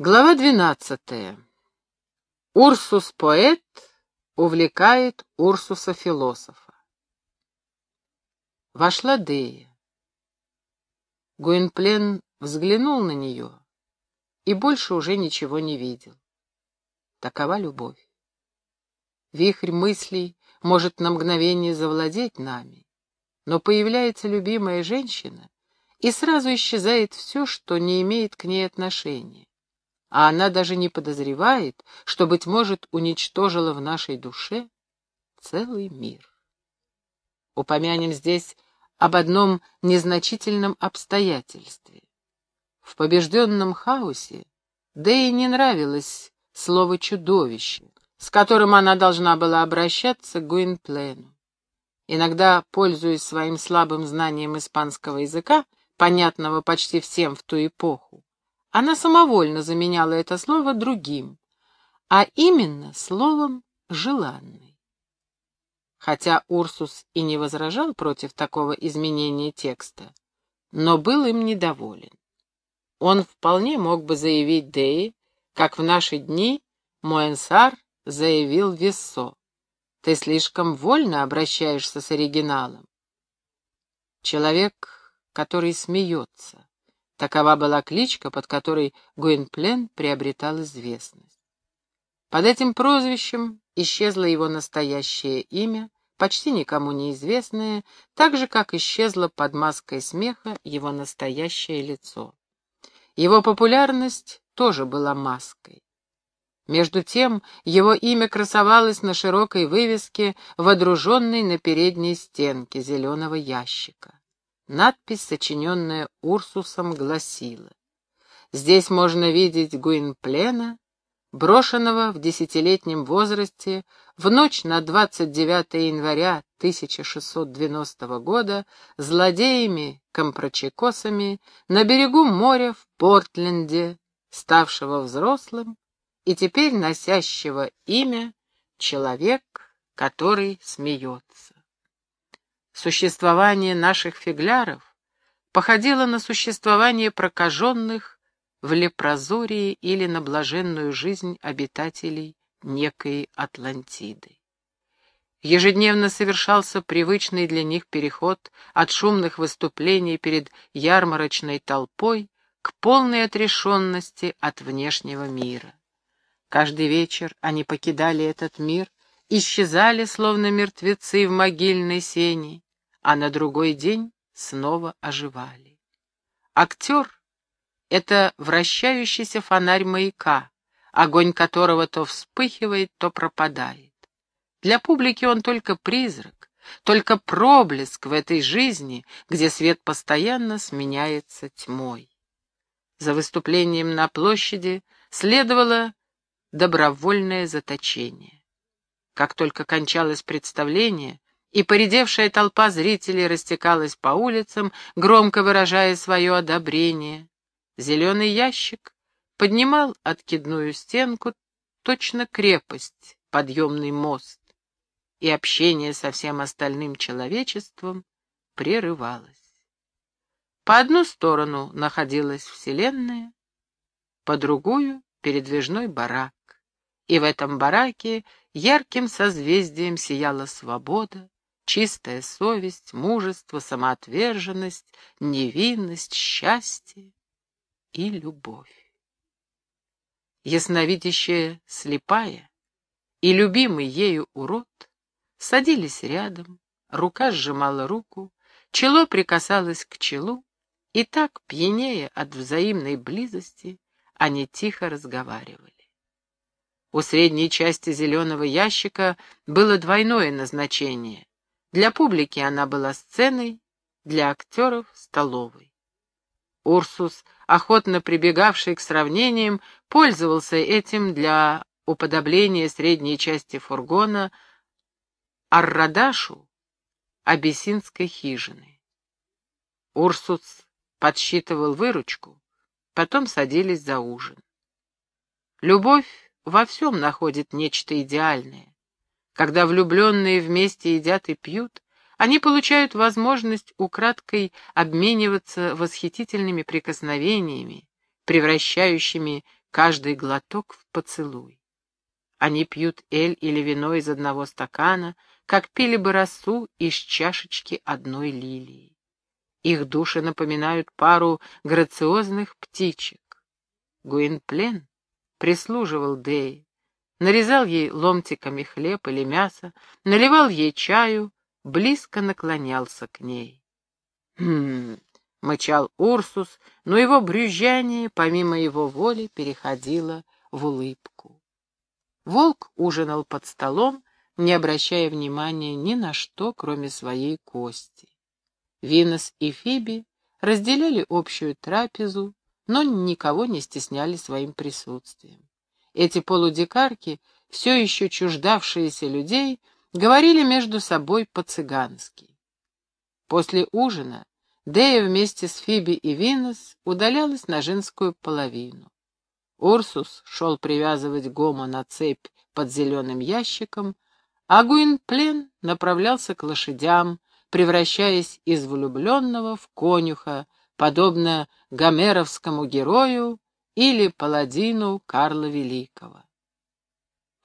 Глава двенадцатая. Урсус-поэт увлекает Урсуса-философа. Вошла Дея. Гуинплен взглянул на нее и больше уже ничего не видел. Такова любовь. Вихрь мыслей может на мгновение завладеть нами, но появляется любимая женщина, и сразу исчезает все, что не имеет к ней отношения а она даже не подозревает, что, быть может, уничтожила в нашей душе целый мир. Упомянем здесь об одном незначительном обстоятельстве. В побежденном хаосе Дэй не нравилось слово «чудовище», с которым она должна была обращаться к Гуинплену. Иногда, пользуясь своим слабым знанием испанского языка, понятного почти всем в ту эпоху, она самовольно заменяла это слово другим, а именно словом «желанный». Хотя Урсус и не возражал против такого изменения текста, но был им недоволен. Он вполне мог бы заявить Деи, как в наши дни Муэнсар заявил Вессо. Ты слишком вольно обращаешься с оригиналом. Человек, который смеется. Такова была кличка, под которой Гуинплен приобретал известность. Под этим прозвищем исчезло его настоящее имя, почти никому неизвестное, так же, как исчезло под маской смеха его настоящее лицо. Его популярность тоже была маской. Между тем, его имя красовалось на широкой вывеске, водруженной на передней стенке зеленого ящика. Надпись, сочиненная Урсусом, гласила «Здесь можно видеть Гуинплена, брошенного в десятилетнем возрасте в ночь на 29 января 1690 года злодеями-компрочекосами на берегу моря в Портленде, ставшего взрослым и теперь носящего имя «Человек, который смеется». Существование наших фигляров походило на существование прокаженных в лепрозории или на блаженную жизнь обитателей некой Атлантиды. Ежедневно совершался привычный для них переход от шумных выступлений перед ярмарочной толпой к полной отрешенности от внешнего мира. Каждый вечер они покидали этот мир, исчезали, словно мертвецы в могильной сене, а на другой день снова оживали. Актер — это вращающийся фонарь маяка, огонь которого то вспыхивает, то пропадает. Для публики он только призрак, только проблеск в этой жизни, где свет постоянно сменяется тьмой. За выступлением на площади следовало добровольное заточение. Как только кончалось представление, и поредевшая толпа зрителей растекалась по улицам, громко выражая свое одобрение. Зеленый ящик поднимал откидную стенку, точно крепость, подъемный мост, и общение со всем остальным человечеством прерывалось. По одну сторону находилась Вселенная, по другую — передвижной барак, и в этом бараке ярким созвездием сияла свобода, чистая совесть, мужество, самоотверженность, невинность, счастье и любовь. Ясновидящая слепая и любимый ею урод садились рядом, рука сжимала руку, чело прикасалось к челу, и так, пьянее от взаимной близости, они тихо разговаривали. У средней части зеленого ящика было двойное назначение для публики она была сценой, для актеров — столовой. Урсус, охотно прибегавший к сравнениям, пользовался этим для уподобления средней части фургона Аррадашу абиссинской хижины. Урсус подсчитывал выручку, потом садились за ужин. Любовь во всем находит нечто идеальное. Когда влюбленные вместе едят и пьют, они получают возможность украдкой обмениваться восхитительными прикосновениями, превращающими каждый глоток в поцелуй. Они пьют эль или вино из одного стакана, как пили бы росу из чашечки одной лилии. Их души напоминают пару грациозных птичек. Гуинплен прислуживал Дее, нарезал ей ломтиками хлеб или мясо, наливал ей чаю, близко наклонялся к ней. «Хм...» — мычал Урсус, но его брюзжание, помимо его воли, переходило в улыбку. Волк ужинал под столом, не обращая внимания ни на что, кроме своей кости. Винос и Фиби разделяли общую трапезу, но никого не стесняли своим присутствием. Эти полудикарки, все еще чуждавшиеся людей, говорили между собой по-цыгански. После ужина Дея вместе с Фиби и Винос удалялась на женскую половину. Урсус шел привязывать Гома на цепь под зеленым ящиком, а Гуинплен направлялся к лошадям, превращаясь из влюбленного в конюха, подобно гомеровскому герою или паладину Карла Великого.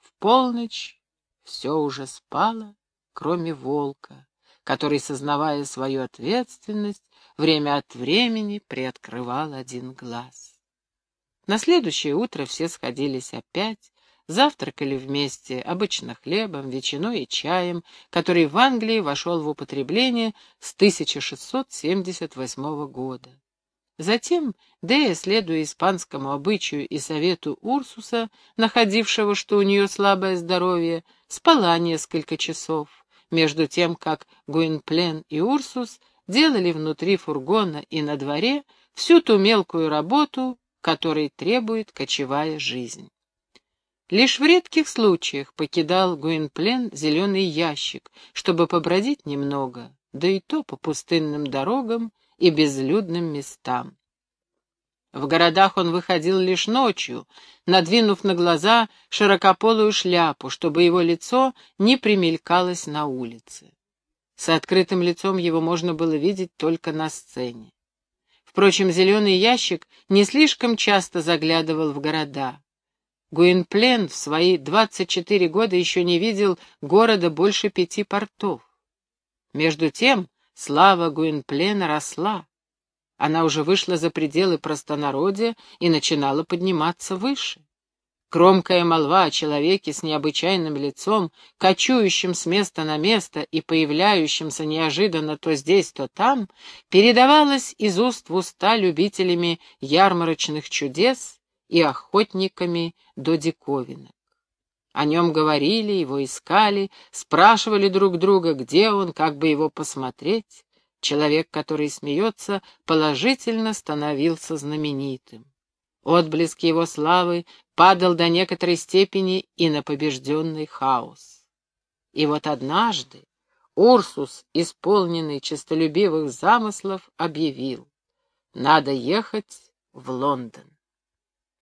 В полночь все уже спало, кроме волка, который, сознавая свою ответственность, время от времени приоткрывал один глаз. На следующее утро все сходились опять, завтракали вместе, обычно хлебом, ветчиной и чаем, который в Англии вошел в употребление с 1678 года. Затем Дея, следуя испанскому обычаю и совету Урсуса, находившего, что у нее слабое здоровье, спала несколько часов, между тем, как Гуинплен и Урсус делали внутри фургона и на дворе всю ту мелкую работу, которой требует кочевая жизнь. Лишь в редких случаях покидал Гуинплен зеленый ящик, чтобы побродить немного, да и то по пустынным дорогам и безлюдным местам. В городах он выходил лишь ночью, надвинув на глаза широкополую шляпу, чтобы его лицо не примелькалось на улице. С открытым лицом его можно было видеть только на сцене. Впрочем, зеленый ящик не слишком часто заглядывал в города. Гуинплен в свои двадцать четыре года еще не видел города больше пяти портов. Между тем слава Гуинплена росла. Она уже вышла за пределы простонародья и начинала подниматься выше. Громкая молва о человеке с необычайным лицом, кочующим с места на место и появляющимся неожиданно то здесь, то там, передавалась из уст в уста любителями ярмарочных чудес и охотниками до диковинок. О нем говорили, его искали, спрашивали друг друга, где он, как бы его посмотреть. Человек, который смеется, положительно становился знаменитым. Отблеск его славы падал до некоторой степени и на побежденный хаос. И вот однажды Урсус, исполненный честолюбивых замыслов, объявил, надо ехать в Лондон.